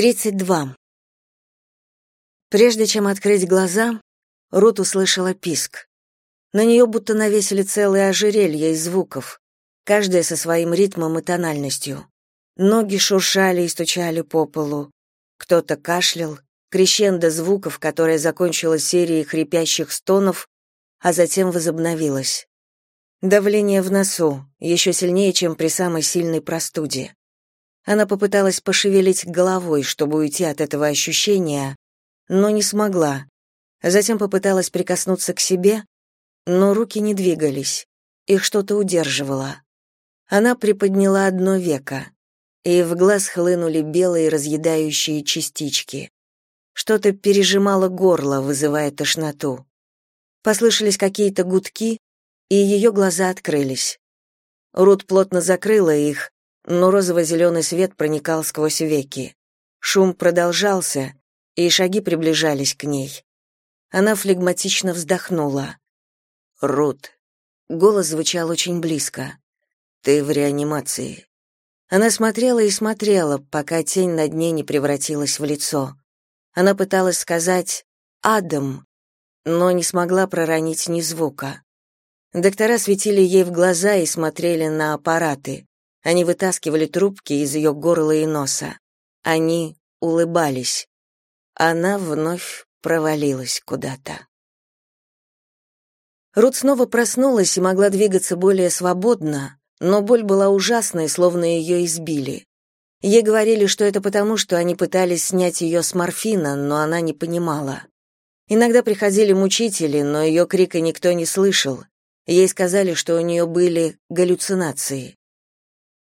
32. Прежде чем открыть глаза, Рут услышала писк. На нее будто навесили целое ожерелье из звуков, каждая со своим ритмом и тональностью. Ноги шуршали и стучали по полу. Кто-то кашлял, крещендо звуков, которая закончилась серией хрипящих стонов, а затем возобновилась. Давление в носу, еще сильнее, чем при самой сильной простуде. Она попыталась пошевелить головой, чтобы уйти от этого ощущения, но не смогла. Затем попыталась прикоснуться к себе, но руки не двигались, их что-то удерживало. Она приподняла одно веко, и в глаз хлынули белые разъедающие частички. Что-то пережимало горло, вызывая тошноту. Послышались какие-то гудки, и ее глаза открылись. Рут плотно закрыла их, но розово-зеленый свет проникал сквозь веки. Шум продолжался, и шаги приближались к ней. Она флегматично вздохнула. «Рут». Голос звучал очень близко. «Ты в реанимации». Она смотрела и смотрела, пока тень над ней не превратилась в лицо. Она пыталась сказать «Адам», но не смогла проронить ни звука. Доктора светили ей в глаза и смотрели на аппараты. Они вытаскивали трубки из ее горла и носа. Они улыбались. Она вновь провалилась куда-то. Рут снова проснулась и могла двигаться более свободно, но боль была ужасной, словно ее избили. Ей говорили, что это потому, что они пытались снять ее с морфина, но она не понимала. Иногда приходили мучители, но ее крика никто не слышал. Ей сказали, что у нее были галлюцинации.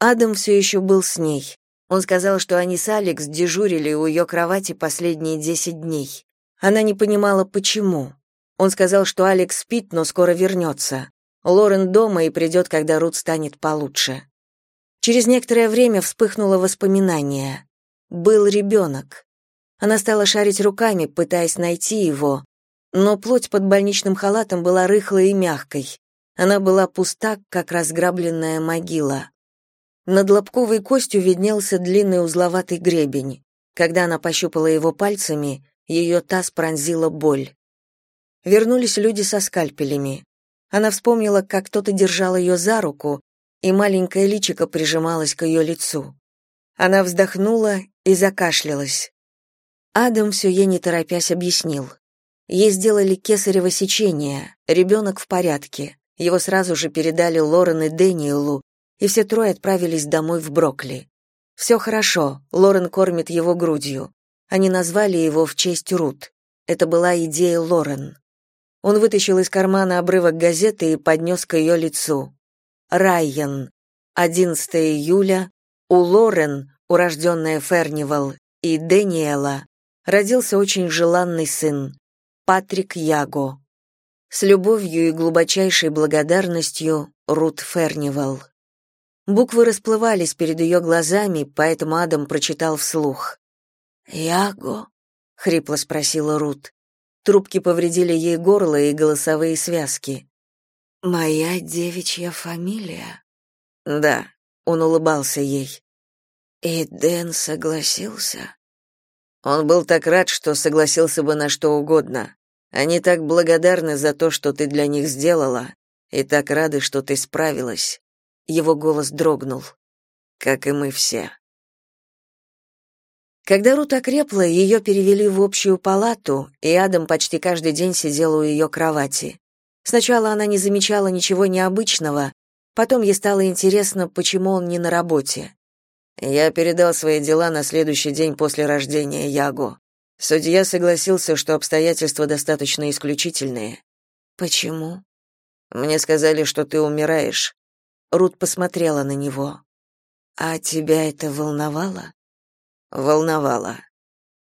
Адам все еще был с ней. Он сказал, что они с Алекс дежурили у ее кровати последние десять дней. Она не понимала, почему. Он сказал, что Алекс спит, но скоро вернется. Лорен дома и придет, когда Рут станет получше. Через некоторое время вспыхнуло воспоминание. Был ребенок. Она стала шарить руками, пытаясь найти его, но плоть под больничным халатом была рыхлой и мягкой. Она была пуста, как разграбленная могила. Над лобковой костью виднелся длинный узловатый гребень. Когда она пощупала его пальцами, ее таз пронзила боль. Вернулись люди со скальпелями. Она вспомнила, как кто-то держал ее за руку, и маленькое личико прижималось к ее лицу. Она вздохнула и закашлялась. Адам все ей не торопясь объяснил. Ей сделали кесарево сечение, ребенок в порядке. Его сразу же передали Лорен и Дэниелу, и все трое отправились домой в Брокли. Все хорошо, Лорен кормит его грудью. Они назвали его в честь Рут. Это была идея Лорен. Он вытащил из кармана обрывок газеты и поднес к ее лицу. Райан. 11 июля. У Лорен, урожденная Фернивал, и Дэниела родился очень желанный сын, Патрик Яго. С любовью и глубочайшей благодарностью Рут Фернивал. Буквы расплывались перед ее глазами, поэтому Адам прочитал вслух. «Яго?» — хрипло спросила Рут. Трубки повредили ей горло и голосовые связки. «Моя девичья фамилия?» «Да», — он улыбался ей. «И Дэн согласился?» Он был так рад, что согласился бы на что угодно. Они так благодарны за то, что ты для них сделала, и так рады, что ты справилась. Его голос дрогнул. Как и мы все. Когда Рут окрепла, ее перевели в общую палату, и Адам почти каждый день сидел у ее кровати. Сначала она не замечала ничего необычного, потом ей стало интересно, почему он не на работе. Я передал свои дела на следующий день после рождения Яго. Судья согласился, что обстоятельства достаточно исключительные. Почему? Мне сказали, что ты умираешь. Рут посмотрела на него. А тебя это волновало? Волновало.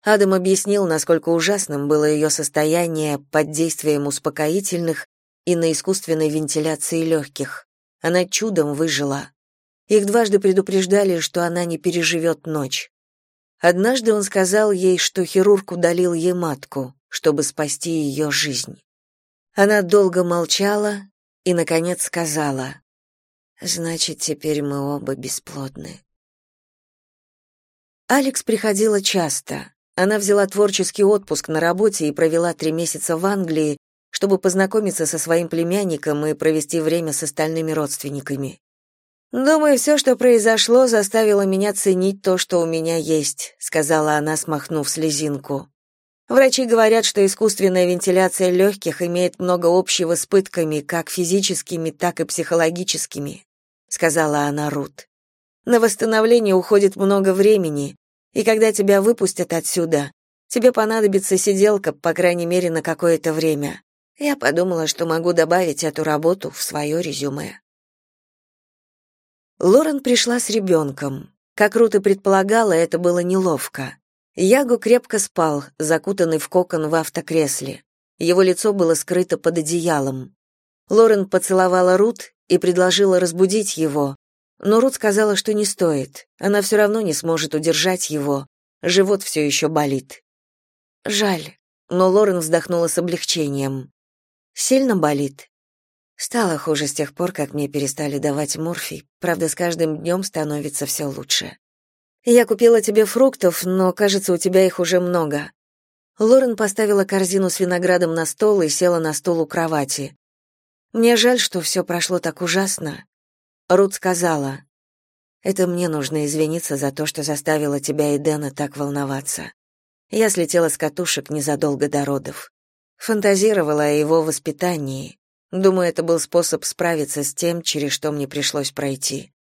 Адам объяснил, насколько ужасным было ее состояние под действием успокоительных и на искусственной вентиляции легких. Она чудом выжила. Их дважды предупреждали, что она не переживет ночь. Однажды он сказал ей, что хирург удалил ей матку, чтобы спасти ее жизнь. Она долго молчала и, наконец, сказала, Значит, теперь мы оба бесплодны. Алекс приходила часто. Она взяла творческий отпуск на работе и провела три месяца в Англии, чтобы познакомиться со своим племянником и провести время с остальными родственниками. «Думаю, все, что произошло, заставило меня ценить то, что у меня есть», сказала она, смахнув слезинку. Врачи говорят, что искусственная вентиляция легких имеет много общего с пытками, как физическими, так и психологическими, сказала она Рут. На восстановление уходит много времени, и когда тебя выпустят отсюда, тебе понадобится сиделка, по крайней мере, на какое-то время. Я подумала, что могу добавить эту работу в свое резюме. Лорен пришла с ребенком. Как Рут и предполагала, это было неловко. Ягу крепко спал, закутанный в кокон в автокресле. Его лицо было скрыто под одеялом. Лорен поцеловала Рут и предложила разбудить его, но Рут сказала, что не стоит. Она все равно не сможет удержать его. Живот все еще болит. Жаль, но Лорен вздохнула с облегчением. Сильно болит. Стало хуже с тех пор, как мне перестали давать морфий. Правда, с каждым днем становится все лучше. Я купила тебе фруктов, но, кажется, у тебя их уже много. Лорен поставила корзину с виноградом на стол и села на стул у кровати. Мне жаль, что все прошло так ужасно. Рут сказала: "Это мне нужно извиниться за то, что заставила тебя и Дэна так волноваться. Я слетела с катушек незадолго до родов. Фантазировала о его воспитании, Думаю, это был способ справиться с тем, через что мне пришлось пройти.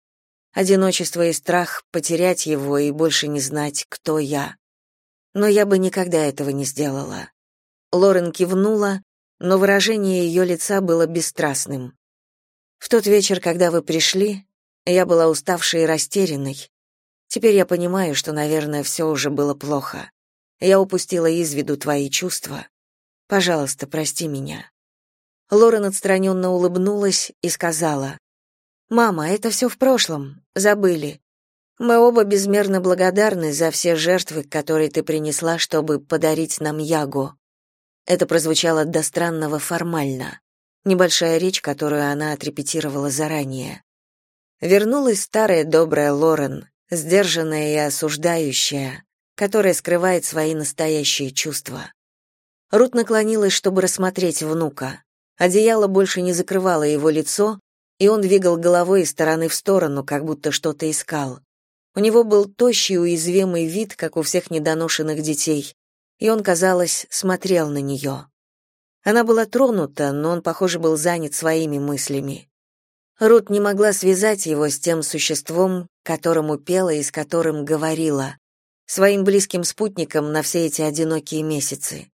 Одиночество и страх потерять его и больше не знать, кто я. Но я бы никогда этого не сделала. Лорен кивнула, но выражение ее лица было бесстрастным. В тот вечер, когда вы пришли, я была уставшей и растерянной. Теперь я понимаю, что, наверное, все уже было плохо. Я упустила из виду твои чувства. Пожалуйста, прости меня. Лорен отстраненно улыбнулась и сказала: "Мама, это все в прошлом. Забыли. Мы оба безмерно благодарны за все жертвы, которые ты принесла, чтобы подарить нам Ягу". Это прозвучало до странного формально. Небольшая речь, которую она отрепетировала заранее. Вернулась старая добрая Лорен, сдержанная и осуждающая, которая скрывает свои настоящие чувства. Рут наклонилась, чтобы рассмотреть внука. Одеяло больше не закрывало его лицо, и он двигал головой из стороны в сторону, как будто что-то искал. У него был тощий, уязвимый вид, как у всех недоношенных детей, и он, казалось, смотрел на нее. Она была тронута, но он, похоже, был занят своими мыслями. Рут не могла связать его с тем существом, которому пела и с которым говорила, своим близким спутником на все эти одинокие месяцы.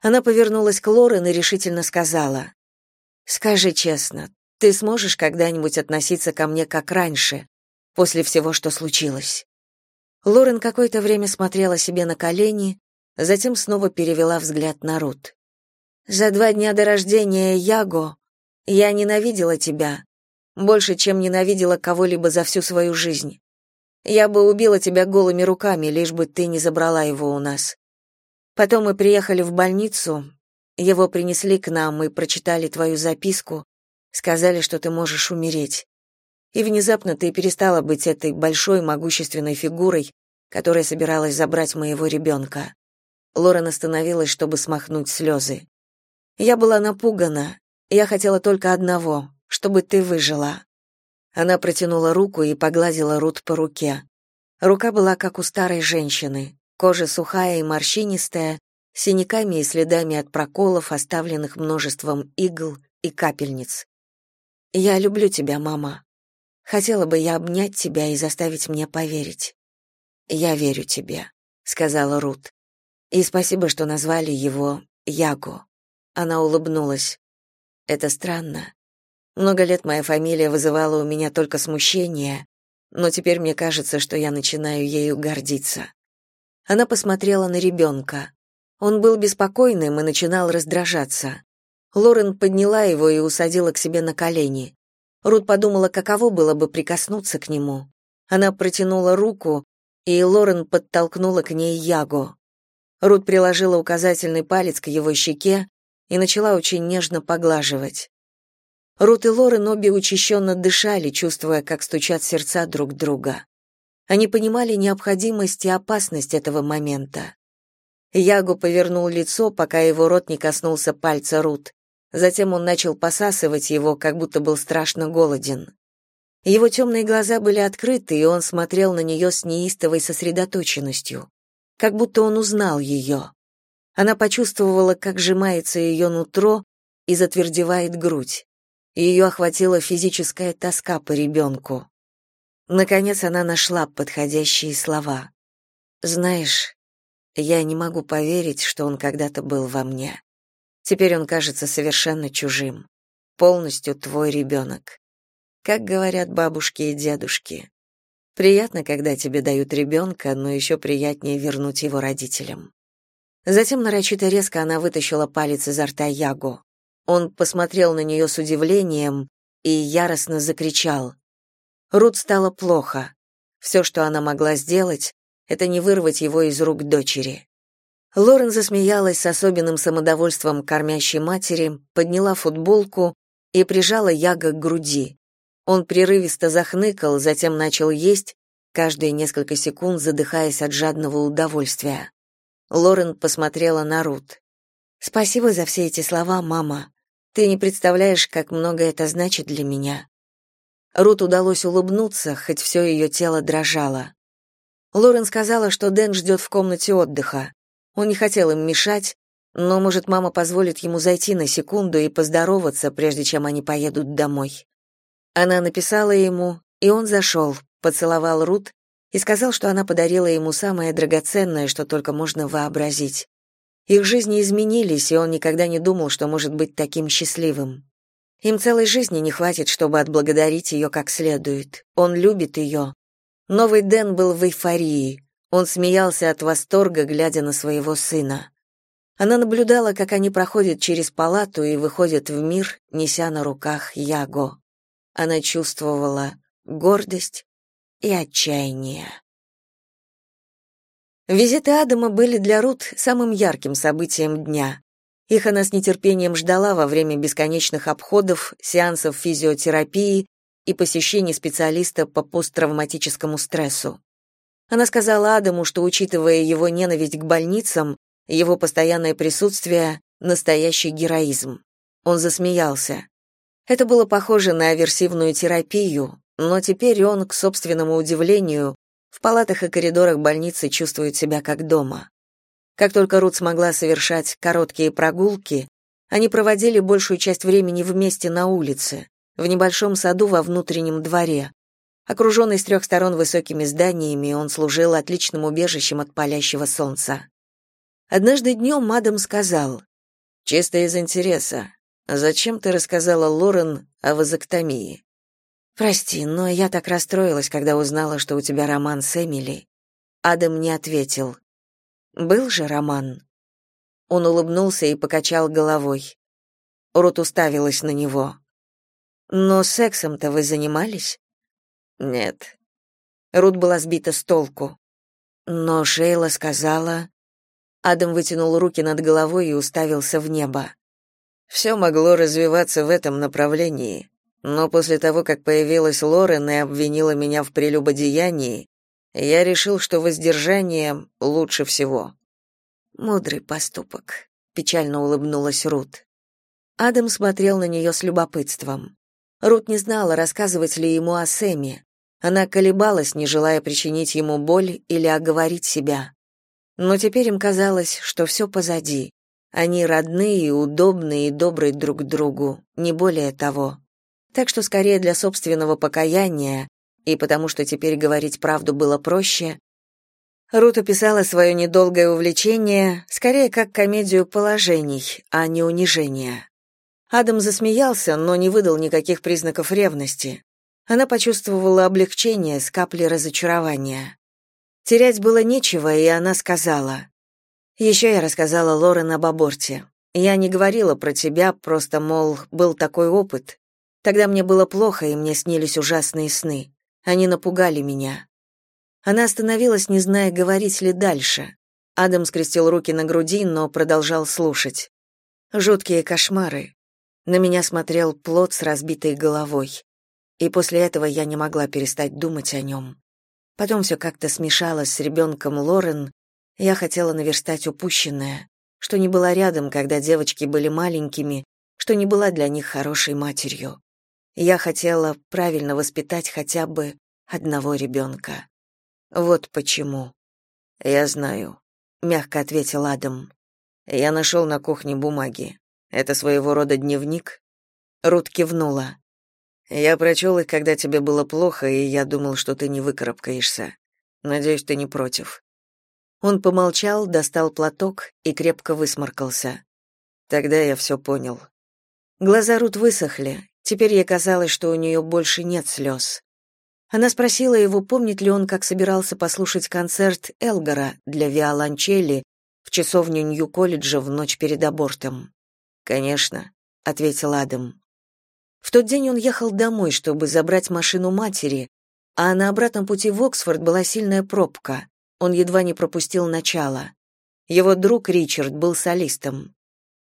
Она повернулась к Лорен и решительно сказала: "Скажи честно, ты сможешь когда-нибудь относиться ко мне как раньше, после всего, что случилось?" Лорен какое-то время смотрела себе на колени, затем снова перевела взгляд на Рут. За два дня до рождения Яго я ненавидела тебя, больше, чем ненавидела кого-либо за всю свою жизнь. Я бы убила тебя голыми руками, лишь бы ты не забрала его у нас. Потом мы приехали в больницу, его принесли к нам и прочитали твою записку, сказали, что ты можешь умереть. И внезапно ты перестала быть этой большой могущественной фигурой, которая собиралась забрать моего ребенка. Лорен остановилась, чтобы смахнуть слезы. Я была напугана. Я хотела только одного, чтобы ты выжила. Она протянула руку и погладила Рут по руке. Рука была как у старой женщины. Кожа сухая и морщинистая, синяками и следами от проколов, оставленных множеством игл и капельниц. «Я люблю тебя, мама. Хотела бы я обнять тебя и заставить мне поверить». «Я верю тебе», — сказала Рут. «И спасибо, что назвали его Яго». Она улыбнулась. «Это странно. Много лет моя фамилия вызывала у меня только смущение, но теперь мне кажется, что я начинаю ею гордиться. Она посмотрела на ребенка. Он был беспокойным и начинал раздражаться. Лорен подняла его и усадила к себе на колени. Рут подумала, каково было бы прикоснуться к нему. Она протянула руку, и Лорен подтолкнула к ней Яго. Рут приложила указательный палец к его щеке и начала очень нежно поглаживать. Рут и Лорен обе учащенно дышали, чувствуя, как стучат сердца друг друга. Они понимали необходимость и опасность этого момента. Яго повернул лицо, пока его рот не коснулся пальца Рут. Затем он начал посасывать его, как будто был страшно голоден. Его темные глаза были открыты, и он смотрел на нее с неистовой сосредоточенностью, как будто он узнал ее. Она почувствовала, как сжимается ее нутро и затвердевает грудь. Ее охватила физическая тоска по ребенку. Наконец она нашла подходящие слова. «Знаешь, я не могу поверить, что он когда-то был во мне. Теперь он кажется совершенно чужим. Полностью твой ребенок как говорят бабушки и дедушки. Приятно, когда тебе дают ребенка, но еще приятнее вернуть его родителям. Затем нарочито резко она вытащила палец изо рта Яго. Он посмотрел на нее с удивлением и яростно закричал. Рут стало плохо. Все, что она могла сделать, это не вырвать его из рук дочери. Лорен засмеялась с особенным самодовольством кормящей матери, подняла футболку и прижала Яго к груди. Он прерывисто захныкал, затем начал есть, каждые несколько секунд задыхаясь от жадного удовольствия. Лорен посмотрела на Рут. «Спасибо за все эти слова, мама. Ты не представляешь, как много это значит для меня». Рут удалось улыбнуться, хоть все ее тело дрожало. Лорен сказала, что Дэн ждет в комнате отдыха. Он не хотел им мешать, но, может, мама позволит ему зайти на секунду и поздороваться, прежде чем они поедут домой. Она написала ему, и он зашел, поцеловал Рут и сказал, что она подарила ему самое драгоценное, что только можно вообразить. Их жизни изменились, и он никогда не думал, что может быть таким счастливым. Им целой жизни не хватит, чтобы отблагодарить ее как следует. Он любит ее. Новый Дэн был в эйфории. Он смеялся от восторга, глядя на своего сына. Она наблюдала, как они проходят через палату и выходят в мир, неся на руках Яго. Она чувствовала гордость и отчаяние. Визиты Адама были для Рут самым ярким событием дня. Их она с нетерпением ждала во время бесконечных обходов, сеансов физиотерапии и посещений специалиста по посттравматическому стрессу. Она сказала Адаму, что, учитывая его ненависть к больницам, его постоянное присутствие — настоящий героизм. Он засмеялся. Это было похоже на аверсивную терапию, но теперь он, к собственному удивлению, в палатах и коридорах больницы чувствует себя как дома. Как только Рут смогла совершать короткие прогулки, они проводили большую часть времени вместе на улице, в небольшом саду во внутреннем дворе. Окруженный с трех сторон высокими зданиями, он служил отличным убежищем от палящего солнца. Однажды днем Мадам сказал, «Чисто из интереса, Зачем ты рассказала Лорен о вазоктомии? Прости, но я так расстроилась, когда узнала, что у тебя роман с Эмили. Адам не ответил. Был же роман. Он улыбнулся и покачал головой. Рут уставилась на него. Но сексом-то вы занимались? Нет. Рут была сбита с толку. Но Шейла сказала... Адам вытянул руки над головой и уставился в небо. Все могло развиваться в этом направлении, но после того, как появилась Лорен и обвинила меня в прелюбодеянии, я решил, что воздержание лучше всего. Мудрый поступок, печально улыбнулась Рут. Адам смотрел на нее с любопытством. Рут не знала, рассказывать ли ему о Сэме. Она колебалась, не желая причинить ему боль или оговорить себя. Но теперь им казалось, что все позади. Они родные, удобные и добрые друг другу, не более того. Так что скорее для собственного покаяния, и потому что теперь говорить правду было проще, Рут описала свое недолгое увлечение скорее как комедию положений, а не унижения. Адам засмеялся, но не выдал никаких признаков ревности. Она почувствовала облегчение с капли разочарования. Терять было нечего, и она сказала: еще я рассказала Лорен об аборте. Я не говорила про тебя, просто, мол, был такой опыт. Тогда мне было плохо, и мне снились ужасные сны. Они напугали меня. Она остановилась, не зная, говорить ли дальше. Адам скрестил руки на груди, но продолжал слушать. Жуткие кошмары. На меня смотрел плод с разбитой головой. И после этого я не могла перестать думать о нем. Потом все как-то смешалось с ребенком Лорен. Я хотела наверстать упущенное, что не была рядом, когда девочки были маленькими, что не была для них хорошей матерью. Я хотела правильно воспитать хотя бы одного ребенка. Вот почему. Я знаю, мягко ответил Адам. Я нашел на кухне бумаги. Это своего рода дневник. Рут кивнула. Я прочел их, когда тебе было плохо, и я думал, что ты не выкарабкаешься. Надеюсь, ты не против. Он помолчал, достал платок и крепко высморкался. Тогда я все понял. Глаза Рут высохли. Теперь ей казалось, что у нее больше нет слез. Она спросила его, помнит ли он, как собирался послушать концерт Элгара для виолончели в часовню Нью-колледжа в ночь перед абортом. «Конечно», — ответил Адам. В тот день он ехал домой, чтобы забрать машину матери, а на обратном пути в Оксфорд была сильная пробка. Он едва не пропустил начало. Его друг Ричард был солистом.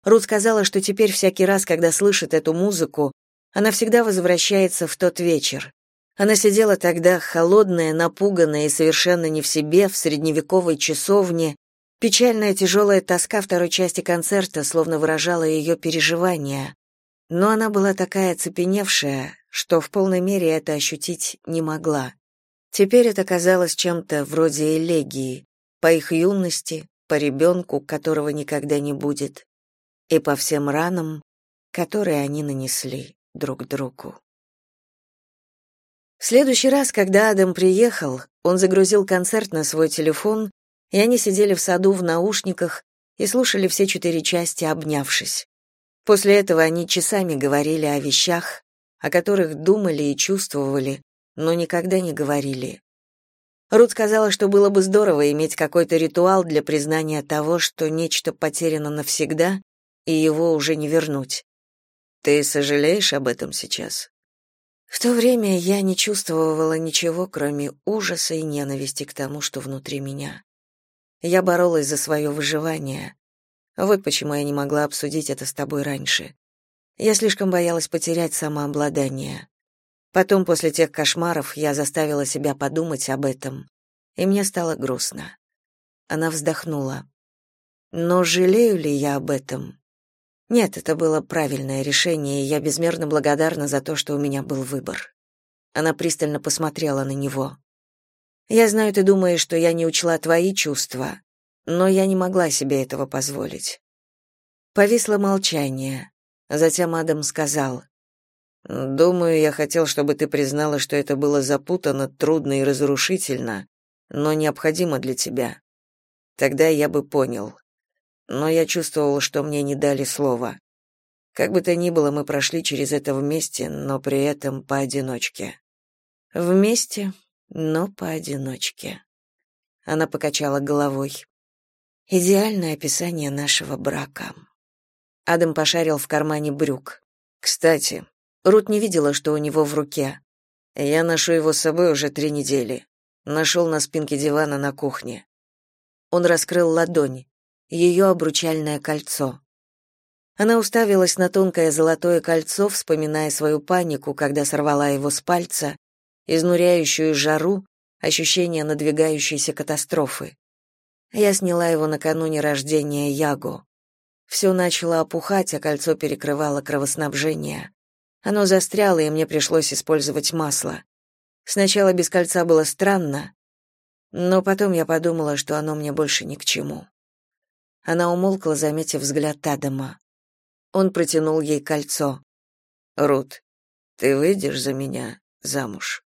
Рут сказала, что теперь всякий раз, когда слышит эту музыку, она всегда возвращается в тот вечер. Она сидела тогда холодная, напуганная и совершенно не в себе в средневековой часовне. Печальная тяжелая тоска второй части концерта словно выражала ее переживания. Но она была такая оцепеневшая, что в полной мере это ощутить не могла. Теперь это казалось чем-то вроде элегии, по их юности, по ребенку, которого никогда не будет и по всем ранам, которые они нанесли друг другу. В следующий раз, когда Адам приехал, он загрузил концерт на свой телефон, и они сидели в саду в наушниках и слушали все четыре части, обнявшись. После этого они часами говорили о вещах, о которых думали и чувствовали, но никогда не говорили. Рут сказала, что было бы здорово иметь какой-то ритуал для признания того, что нечто потеряно навсегда, и его уже не вернуть. Ты сожалеешь об этом сейчас? В то время я не чувствовала ничего, кроме ужаса и ненависти к тому, что внутри меня. Я боролась за свое выживание. Вот почему я не могла обсудить это с тобой раньше. Я слишком боялась потерять самообладание. Потом, после тех кошмаров, я заставила себя подумать об этом, и мне стало грустно. Она вздохнула. Но жалею ли я об этом? Нет, это было правильное решение, и я безмерно благодарна за то, что у меня был выбор. Она пристально посмотрела на него. Я знаю, ты думаешь, что я не учла твои чувства, но я не могла себе этого позволить. Повисло молчание. Затем Адам сказал: "Думаю, я хотел, чтобы ты признала, что это было запутанно, трудно и разрушительно, но необходимо для тебя. Тогда я бы понял но я чувствовал, что мне не дали слова. Как бы то ни было, мы прошли через это вместе, но при этом поодиночке. Вместе, но поодиночке. Она покачала головой. Идеальное описание нашего брака. Адам пошарил в кармане брюк. Кстати, Рут не видела, что у него в руке. Я ношу его с собой уже три недели. Нашел на спинке дивана на кухне. Он раскрыл ладонь ее обручальное кольцо. Она уставилась на тонкое золотое кольцо, вспоминая свою панику, когда сорвала его с пальца, изнуряющую жару, ощущение надвигающейся катастрофы. Я сняла его накануне рождения Яго. Все начало опухать, а кольцо перекрывало кровоснабжение. Оно застряло, и мне пришлось использовать масло. Сначала без кольца было странно, но потом я подумала, что оно мне больше ни к чему. Она умолкла, заметив взгляд Адама. Он протянул ей кольцо. «Рут, ты выйдешь за меня замуж?»